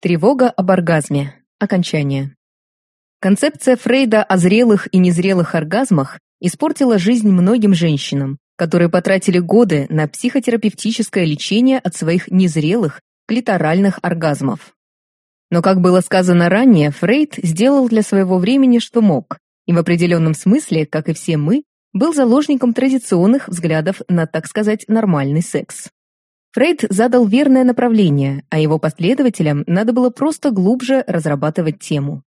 Тревога об оргазме. Окончание. Концепция Фрейда о зрелых и незрелых оргазмах испортила жизнь многим женщинам, которые потратили годы на психотерапевтическое лечение от своих незрелых клиторальных оргазмов. Но, как было сказано ранее, Фрейд сделал для своего времени, что мог, и в определенном смысле, как и все мы, был заложником традиционных взглядов на, так сказать, нормальный секс. Фрейд задал верное направление, а его последователям надо было просто глубже разрабатывать тему.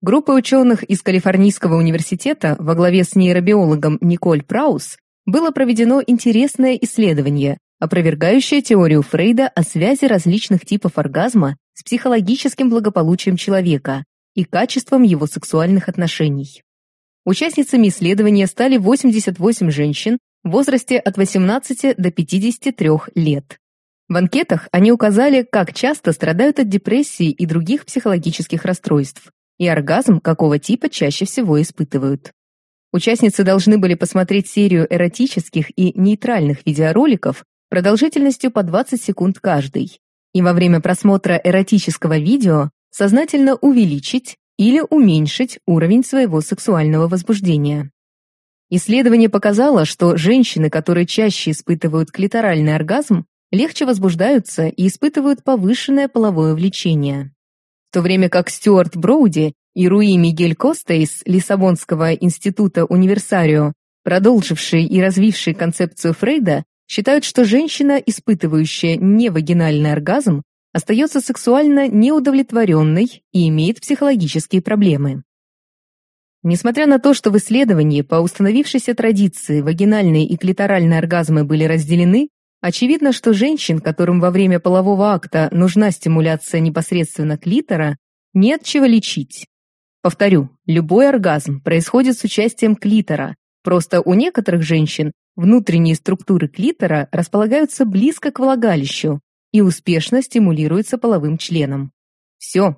Группа ученых из Калифорнийского университета во главе с нейробиологом Николь Праус было проведено интересное исследование, опровергающее теорию Фрейда о связи различных типов оргазма с психологическим благополучием человека и качеством его сексуальных отношений. Участницами исследования стали 88 женщин, в возрасте от 18 до 53 лет. В анкетах они указали, как часто страдают от депрессии и других психологических расстройств, и оргазм какого типа чаще всего испытывают. Участницы должны были посмотреть серию эротических и нейтральных видеороликов продолжительностью по 20 секунд каждый, и во время просмотра эротического видео сознательно увеличить или уменьшить уровень своего сексуального возбуждения. Исследование показало, что женщины, которые чаще испытывают клиторальный оргазм, легче возбуждаются и испытывают повышенное половое влечение. В то время как Стюарт Броуди и Руи Мигель Коста из Лиссабонского института Универсарио, продолжившие и развившие концепцию Фрейда, считают, что женщина, испытывающая невагинальный оргазм, остается сексуально неудовлетворенной и имеет психологические проблемы. Несмотря на то, что в исследовании по установившейся традиции вагинальные и клиторальные оргазмы были разделены, очевидно, что женщин, которым во время полового акта нужна стимуляция непосредственно клитора, не от чего лечить. Повторю, любой оргазм происходит с участием клитора, просто у некоторых женщин внутренние структуры клитора располагаются близко к влагалищу и успешно стимулируются половым членом. Все,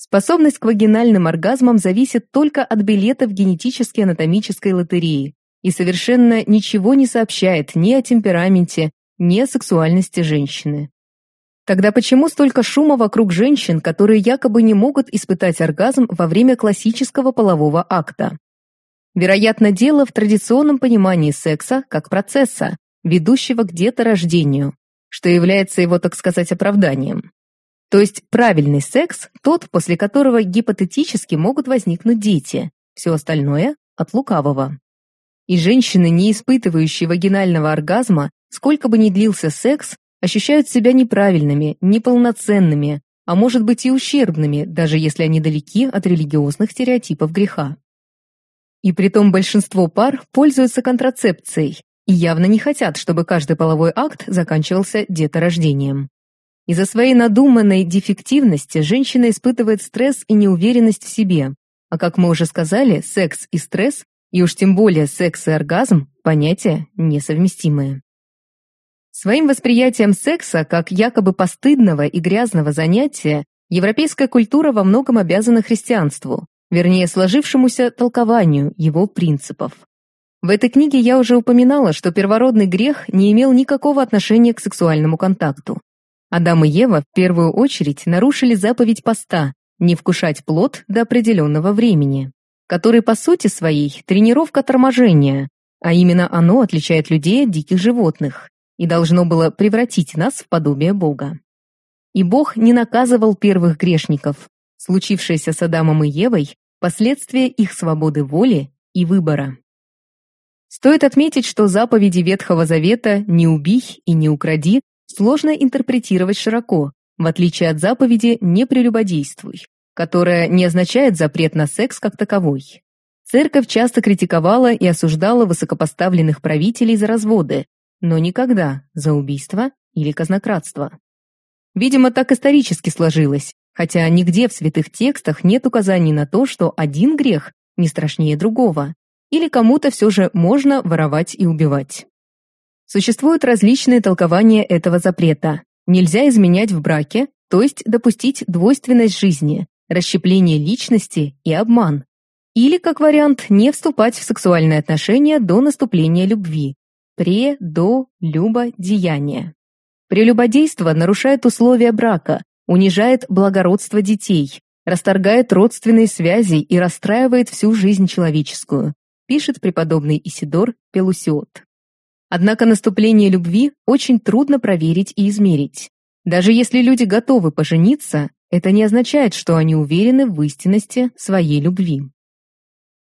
Способность к вагинальным оргазмам зависит только от билета в генетически-анатомической лотереи и совершенно ничего не сообщает ни о темпераменте, ни о сексуальности женщины. Тогда почему столько шума вокруг женщин, которые якобы не могут испытать оргазм во время классического полового акта? Вероятно, дело в традиционном понимании секса как процесса, ведущего к деторождению, что является его, так сказать, оправданием. То есть правильный секс – тот, после которого гипотетически могут возникнуть дети, все остальное – от лукавого. И женщины, не испытывающие вагинального оргазма, сколько бы ни длился секс, ощущают себя неправильными, неполноценными, а может быть и ущербными, даже если они далеки от религиозных стереотипов греха. И притом большинство пар пользуются контрацепцией и явно не хотят, чтобы каждый половой акт заканчивался деторождением. Из-за своей надуманной дефективности женщина испытывает стресс и неуверенность в себе. А как мы уже сказали, секс и стресс, и уж тем более секс и оргазм – понятия несовместимые. Своим восприятием секса как якобы постыдного и грязного занятия европейская культура во многом обязана христианству, вернее сложившемуся толкованию его принципов. В этой книге я уже упоминала, что первородный грех не имел никакого отношения к сексуальному контакту. Адам и Ева в первую очередь нарушили заповедь поста не вкушать плод до определенного времени, который по сути своей тренировка торможения, а именно оно отличает людей от диких животных и должно было превратить нас в подобие Бога. И Бог не наказывал первых грешников, случившееся с Адамом и Евой, последствия их свободы воли и выбора. Стоит отметить, что заповеди Ветхого Завета «не убий» и «не укради» сложно интерпретировать широко, в отличие от заповеди «не прелюбодействуй», которая не означает запрет на секс как таковой. Церковь часто критиковала и осуждала высокопоставленных правителей за разводы, но никогда за убийство или казнократство. Видимо, так исторически сложилось, хотя нигде в святых текстах нет указаний на то, что один грех не страшнее другого, или кому-то все же можно воровать и убивать. Существуют различные толкования этого запрета. Нельзя изменять в браке, то есть допустить двойственность жизни, расщепление личности и обман. Или, как вариант, не вступать в сексуальные отношения до наступления любви. Пре, до, любо, деяние. Прелюбодейство нарушает условия брака, унижает благородство детей, расторгает родственные связи и расстраивает всю жизнь человеческую, пишет преподобный Исидор Пелусиот. Однако наступление любви очень трудно проверить и измерить. Даже если люди готовы пожениться, это не означает, что они уверены в истинности своей любви.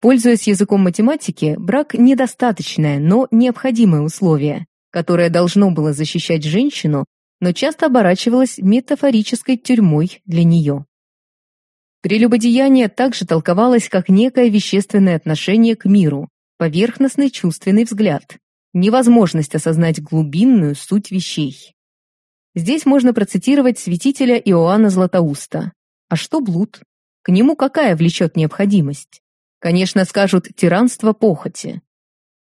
Пользуясь языком математики, брак – недостаточное, но необходимое условие, которое должно было защищать женщину, но часто оборачивалось метафорической тюрьмой для нее. Прелюбодеяние также толковалось как некое вещественное отношение к миру, поверхностный чувственный взгляд, невозможность осознать глубинную суть вещей. Здесь можно процитировать святителя Иоанна Златоуста. А что блуд? К нему какая влечет необходимость? Конечно, скажут тиранство похоти.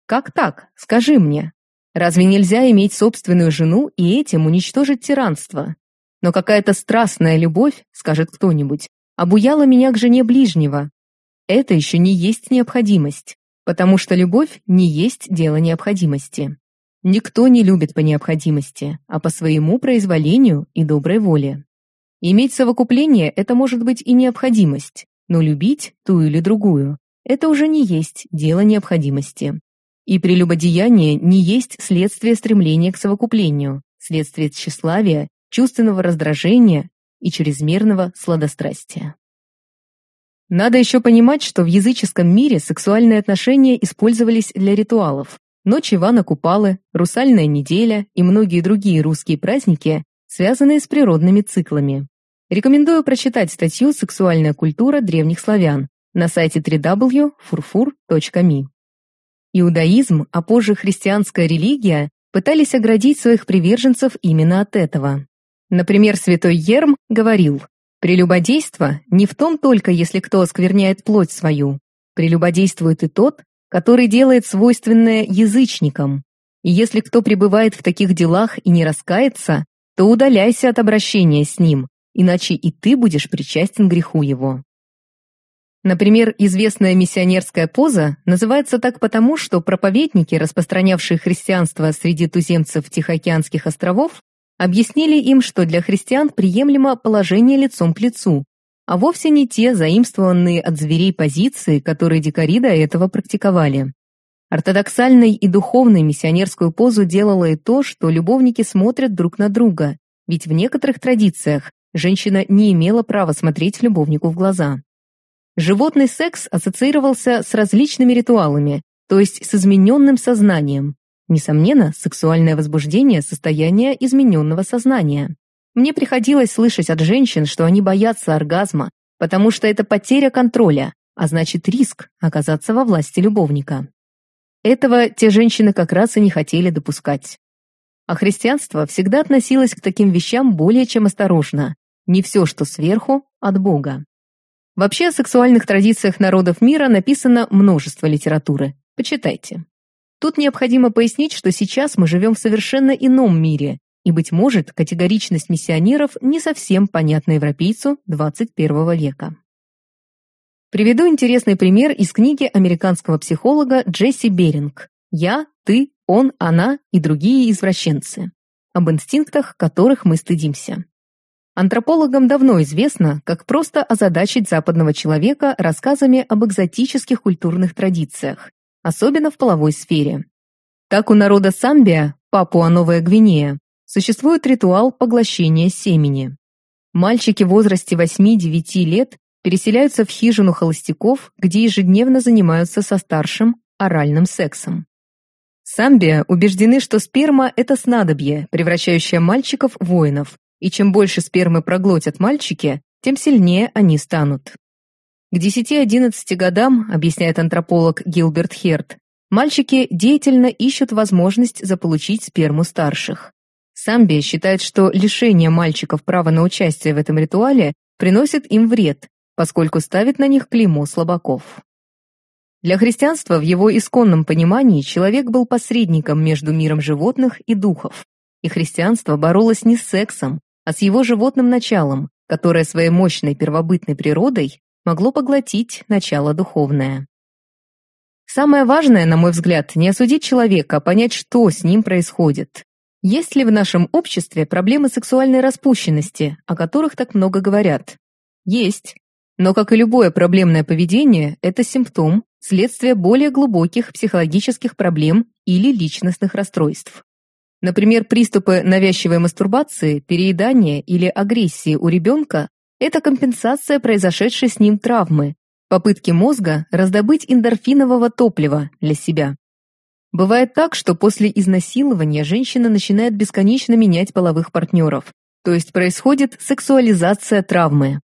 Как так? Скажи мне. Разве нельзя иметь собственную жену и этим уничтожить тиранство? Но какая-то страстная любовь, скажет кто-нибудь, обуяла меня к жене ближнего. Это еще не есть необходимость, потому что любовь не есть дело необходимости. Никто не любит по необходимости, а по своему произволению и доброй воле. Иметь совокупление – это может быть и необходимость, но любить ту или другую – это уже не есть дело необходимости. И прелюбодеяние не есть следствие стремления к совокуплению, следствие тщеславия, чувственного раздражения и чрезмерного сладострастия. Надо еще понимать, что в языческом мире сексуальные отношения использовались для ритуалов, Ночь Ивана Купалы, Русальная неделя и многие другие русские праздники, связанные с природными циклами. Рекомендую прочитать статью «Сексуальная культура древних славян» на сайте www.furfur.me. Иудаизм, а позже христианская религия пытались оградить своих приверженцев именно от этого. Например, святой Ерм говорил, «Прелюбодейство не в том только, если кто оскверняет плоть свою. Прелюбодействует и тот, который делает свойственное язычникам. И если кто пребывает в таких делах и не раскается, то удаляйся от обращения с ним, иначе и ты будешь причастен греху его. Например, известная миссионерская поза называется так потому, что проповедники, распространявшие христианство среди туземцев Тихоокеанских островов, объяснили им, что для христиан приемлемо положение лицом к лицу, а вовсе не те заимствованные от зверей позиции, которые дикари до этого практиковали. Ортодоксальной и духовной миссионерскую позу делало и то, что любовники смотрят друг на друга, ведь в некоторых традициях женщина не имела права смотреть любовнику в глаза. Животный секс ассоциировался с различными ритуалами, то есть с измененным сознанием. Несомненно, сексуальное возбуждение – состояние измененного сознания. Мне приходилось слышать от женщин, что они боятся оргазма, потому что это потеря контроля, а значит риск оказаться во власти любовника. Этого те женщины как раз и не хотели допускать. А христианство всегда относилось к таким вещам более чем осторожно. Не все, что сверху, от Бога. Вообще о сексуальных традициях народов мира написано множество литературы. Почитайте. Тут необходимо пояснить, что сейчас мы живем в совершенно ином мире, и, быть может, категоричность миссионеров не совсем понятна европейцу 21 века. Приведу интересный пример из книги американского психолога Джесси Беринг «Я, ты, он, она и другие извращенцы» об инстинктах, которых мы стыдимся. Антропологам давно известно, как просто озадачить западного человека рассказами об экзотических культурных традициях, особенно в половой сфере. Так у народа Самбия, Папуа-Новая Гвинея, существует ритуал поглощения семени. Мальчики в возрасте 8-9 лет переселяются в хижину холостяков, где ежедневно занимаются со старшим оральным сексом. Самбия убеждены, что сперма – это снадобье, превращающее мальчиков в воинов, и чем больше спермы проглотят мальчики, тем сильнее они станут. К 10-11 годам, объясняет антрополог Гилберт Херт, мальчики деятельно ищут возможность заполучить сперму старших. Самбия считает, что лишение мальчиков права на участие в этом ритуале приносит им вред, поскольку ставит на них клеймо слабаков. Для христианства в его исконном понимании человек был посредником между миром животных и духов, и христианство боролось не с сексом, а с его животным началом, которое своей мощной первобытной природой могло поглотить начало духовное. Самое важное, на мой взгляд, не осудить человека, а понять, что с ним происходит. Есть ли в нашем обществе проблемы сексуальной распущенности, о которых так много говорят? Есть. Но, как и любое проблемное поведение, это симптом, следствие более глубоких психологических проблем или личностных расстройств. Например, приступы навязчивой мастурбации, переедания или агрессии у ребенка – это компенсация произошедшей с ним травмы, попытки мозга раздобыть эндорфинового топлива для себя. Бывает так, что после изнасилования женщина начинает бесконечно менять половых партнеров, то есть происходит сексуализация травмы.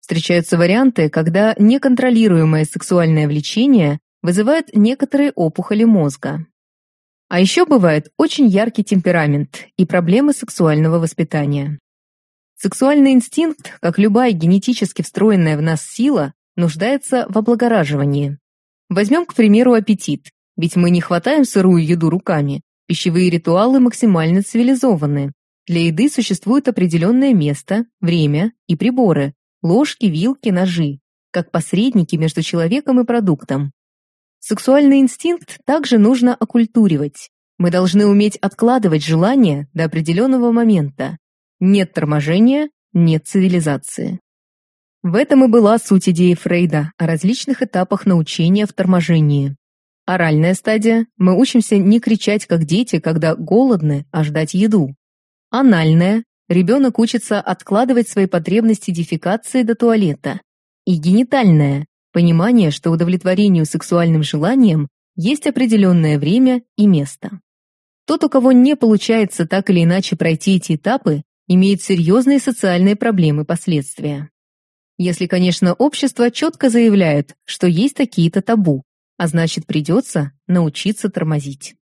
Встречаются варианты, когда неконтролируемое сексуальное влечение вызывает некоторые опухоли мозга. А еще бывает очень яркий темперамент и проблемы сексуального воспитания. Сексуальный инстинкт, как любая генетически встроенная в нас сила, нуждается в облагораживании. Возьмем, к примеру, аппетит. Ведь мы не хватаем сырую еду руками. Пищевые ритуалы максимально цивилизованы. Для еды существует определенное место, время и приборы, ложки, вилки, ножи, как посредники между человеком и продуктом. Сексуальный инстинкт также нужно окультуривать. Мы должны уметь откладывать желания до определенного момента. Нет торможения, нет цивилизации. В этом и была суть идеи Фрейда о различных этапах научения в торможении. Оральная стадия – мы учимся не кричать, как дети, когда голодны, а ждать еду. Анальная – ребенок учится откладывать свои потребности дефекации до туалета. И генитальная – понимание, что удовлетворению сексуальным желаниям есть определенное время и место. Тот, у кого не получается так или иначе пройти эти этапы, имеет серьезные социальные проблемы последствия. Если, конечно, общество четко заявляет, что есть такие-то табу, а значит придется научиться тормозить.